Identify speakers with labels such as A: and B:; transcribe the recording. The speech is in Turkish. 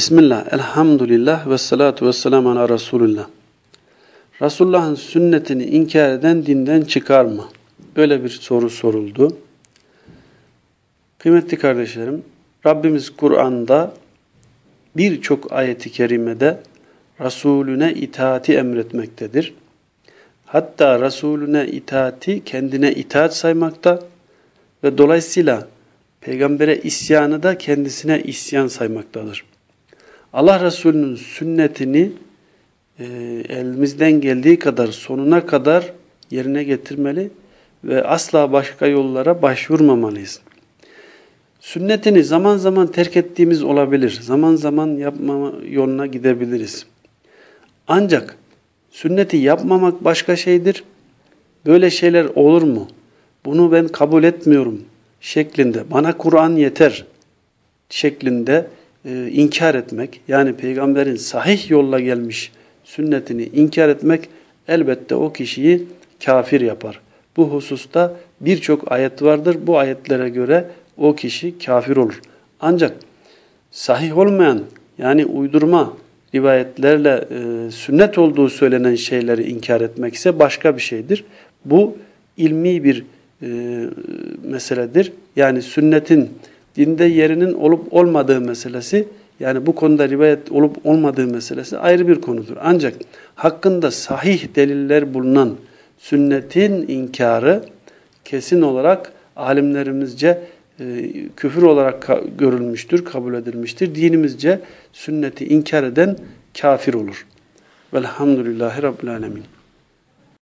A: Bismillah, elhamdülillah ve salatu ve selamu ala Resulullah. Resulullah'ın sünnetini inkar eden dinden çıkar mı? Böyle bir soru soruldu. Kıymetli kardeşlerim, Rabbimiz Kur'an'da birçok ayeti kerimede Resulüne itaati emretmektedir. Hatta Resulüne itaati kendine itaat saymakta ve dolayısıyla peygambere isyanı da kendisine isyan saymaktadır. Allah Resulü'nün sünnetini e, elimizden geldiği kadar sonuna kadar yerine getirmeli ve asla başka yollara başvurmamalıyız. Sünnetini zaman zaman terk ettiğimiz olabilir. Zaman zaman yapmama yoluna gidebiliriz. Ancak sünneti yapmamak başka şeydir. Böyle şeyler olur mu? Bunu ben kabul etmiyorum şeklinde bana Kur'an yeter şeklinde e, inkar etmek yani peygamberin sahih yolla gelmiş sünnetini inkar etmek elbette o kişiyi kafir yapar. Bu hususta birçok ayet vardır. Bu ayetlere göre o kişi kafir olur. Ancak sahih olmayan yani uydurma rivayetlerle e, sünnet olduğu söylenen şeyleri inkar etmek ise başka bir şeydir. Bu ilmi bir e, meseledir. Yani sünnetin dinde yerinin olup olmadığı meselesi yani bu konuda rivayet olup olmadığı meselesi ayrı bir konudur. Ancak hakkında sahih deliller bulunan sünnetin inkarı kesin olarak alimlerimizce e, küfür olarak görülmüştür, kabul edilmiştir. Dinimizce sünneti inkar eden kafir olur. Velhamdülillahi Rabbil Alemin.